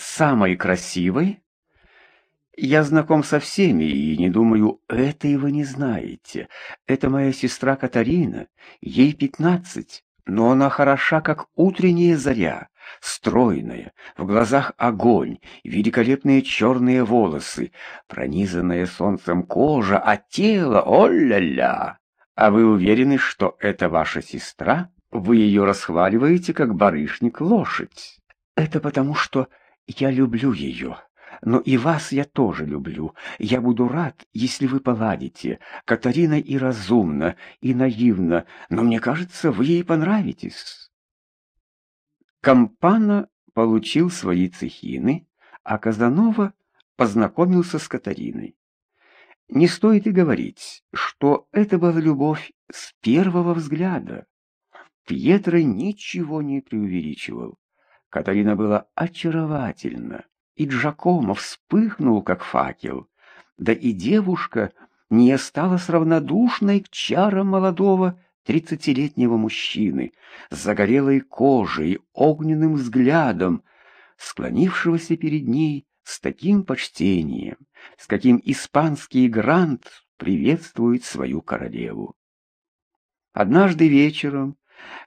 самой красивой? Я знаком со всеми и не думаю, это и вы не знаете. Это моя сестра Катарина, ей пятнадцать, но она хороша, как утренняя заря, стройная, в глазах огонь, великолепные черные волосы, пронизанная солнцем кожа, а тело, о-ля-ля! А вы уверены, что это ваша сестра? Вы ее расхваливаете, как барышник лошадь. Это потому, что я люблю ее. Но и вас я тоже люблю. Я буду рад, если вы поладите. Катарина и разумна, и наивна, но мне кажется, вы ей понравитесь. Кампана получил свои цехины, а Казанова познакомился с Катариной. Не стоит и говорить, что это была любовь с первого взгляда. Пьетро ничего не преувеличивал. Катарина была очаровательна, и Джакомо вспыхнул, как факел. Да и девушка не осталась равнодушной к чарам молодого тридцатилетнего мужчины с загорелой кожей, огненным взглядом, склонившегося перед ней с таким почтением, с каким испанский грант приветствует свою королеву. Однажды вечером,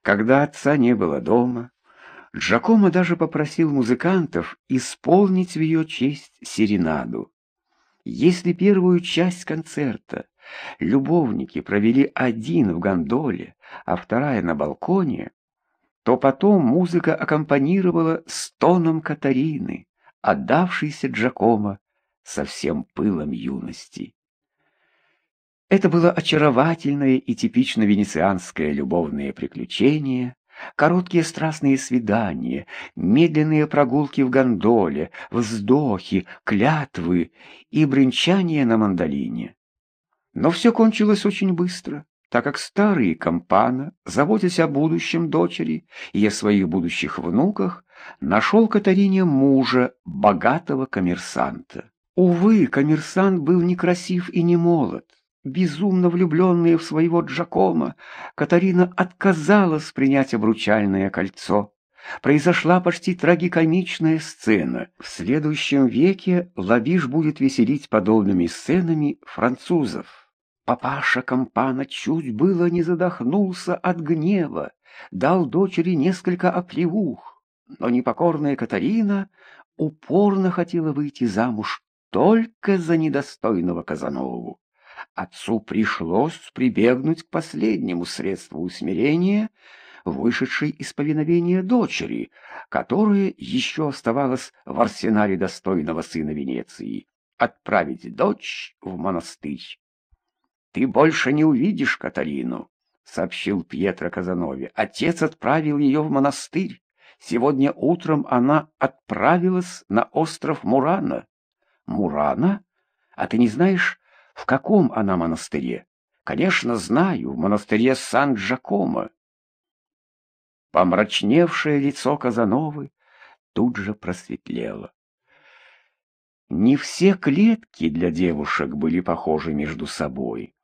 когда отца не было дома, Джакомо даже попросил музыкантов исполнить в ее честь серенаду. Если первую часть концерта любовники провели один в гондоле, а вторая на балконе, то потом музыка аккомпанировала стоном Катарины, отдавшейся Джакомо со всем пылом юности. Это было очаровательное и типично венецианское любовное приключение, Короткие страстные свидания, медленные прогулки в гондоле, вздохи, клятвы и бренчание на мандолине. Но все кончилось очень быстро, так как старый компана, заботясь о будущем дочери и о своих будущих внуках, нашел Катарине мужа, богатого коммерсанта. Увы, коммерсант был некрасив и не молод. Безумно влюбленная в своего Джакома, Катарина отказалась принять обручальное кольцо. Произошла почти трагикомичная сцена. В следующем веке Лавиш будет веселить подобными сценами французов. Папаша Кампана чуть было не задохнулся от гнева, дал дочери несколько оплевух, но непокорная Катарина упорно хотела выйти замуж только за недостойного Казанову. Отцу пришлось прибегнуть к последнему средству усмирения, вышедшей из повиновения дочери, которая еще оставалась в арсенале достойного сына Венеции, отправить дочь в монастырь. «Ты больше не увидишь Катарину», — сообщил Пьетро Казанове. «Отец отправил ее в монастырь. Сегодня утром она отправилась на остров Мурана». «Мурана? А ты не знаешь, в каком она монастыре? Конечно, знаю, в монастыре Сан-Джакомо. Помрачневшее лицо Казановы тут же просветлело. Не все клетки для девушек были похожи между собой.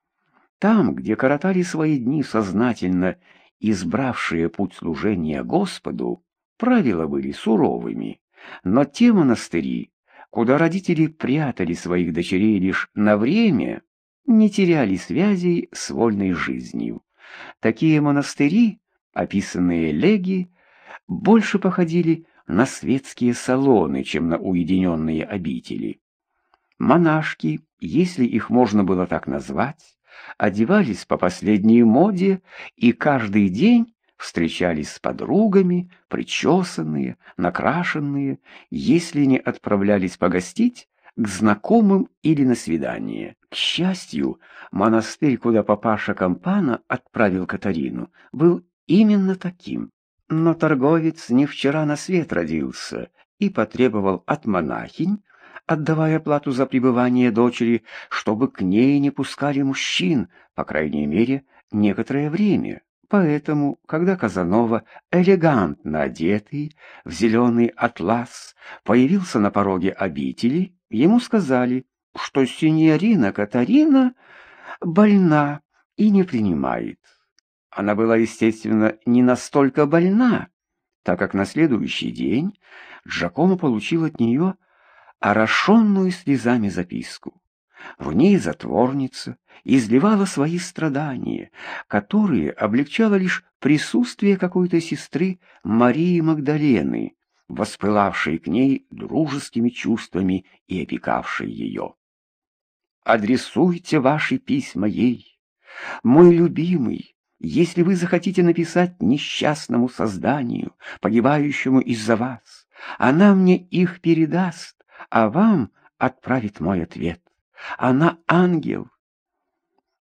Там, где коротали свои дни сознательно избравшие путь служения Господу, правила были суровыми, но те монастыри, куда родители прятали своих дочерей лишь на время, не теряли связей с вольной жизнью. Такие монастыри, описанные леги, больше походили на светские салоны, чем на уединенные обители. Монашки, если их можно было так назвать, одевались по последней моде и каждый день встречались с подругами, причесанные, накрашенные, если не отправлялись погостить к знакомым или на свидание. К счастью, монастырь, куда папаша Кампана отправил Катарину, был именно таким. Но торговец не вчера на свет родился и потребовал от монахинь, отдавая плату за пребывание дочери, чтобы к ней не пускали мужчин, по крайней мере, некоторое время. Поэтому, когда Казанова, элегантно одетый, в зеленый атлас, появился на пороге обители, ему сказали, что синьорина Катарина больна и не принимает. Она была, естественно, не настолько больна, так как на следующий день Джакомо получил от нее орошенную слезами записку. В ней затворница изливала свои страдания, которые облегчало лишь присутствие какой-то сестры Марии Магдалены, воспылавшей к ней дружескими чувствами и опекавшей ее. «Адресуйте ваши письма ей, мой любимый, если вы захотите написать несчастному созданию, погибающему из-за вас, она мне их передаст, а вам отправит мой ответ. Она ангел.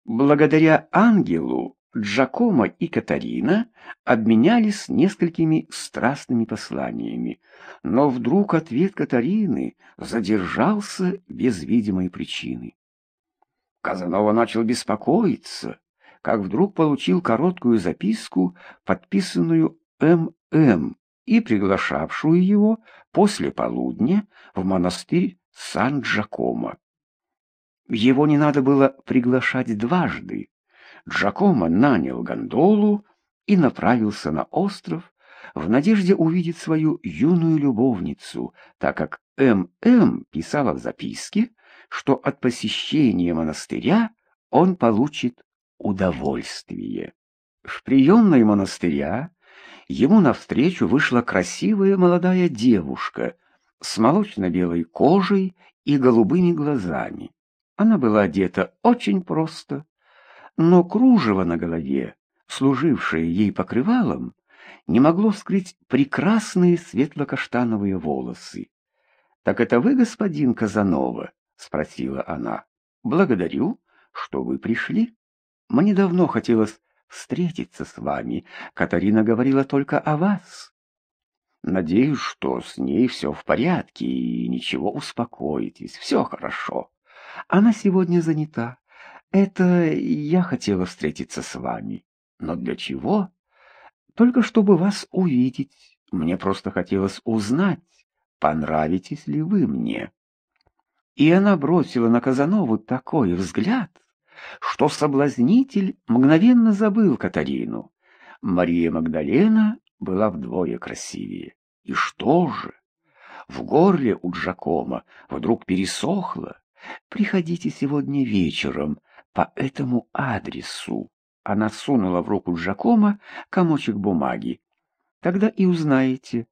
Благодаря ангелу Джакомо и Катарина обменялись несколькими страстными посланиями, но вдруг ответ Катарины задержался без видимой причины. Казанова начал беспокоиться, как вдруг получил короткую записку, подписанную М.М. и приглашавшую его после полудня в монастырь Сан-Джакомо. Его не надо было приглашать дважды. Джакомо нанял гондолу и направился на остров в надежде увидеть свою юную любовницу, так как М.М. писала в записке, что от посещения монастыря он получит удовольствие. В приемной монастыря ему навстречу вышла красивая молодая девушка с молочно-белой кожей и голубыми глазами. Она была одета очень просто, но кружево на голове, служившее ей покрывалом, не могло скрыть прекрасные светло-каштановые волосы. «Так это вы, господин Казанова?» — спросила она. «Благодарю, что вы пришли. Мне давно хотелось встретиться с вами. Катарина говорила только о вас. Надеюсь, что с ней все в порядке, и ничего, успокойтесь, все хорошо. Она сегодня занята. Это я хотела встретиться с вами. Но для чего? Только чтобы вас увидеть. Мне просто хотелось узнать, понравитесь ли вы мне. И она бросила на Казанову такой взгляд, что соблазнитель мгновенно забыл Катарину. Мария Магдалена была вдвое красивее. И что же? В горле у Джакома вдруг пересохло. «Приходите сегодня вечером по этому адресу». Она сунула в руку Джакома комочек бумаги. «Тогда и узнаете,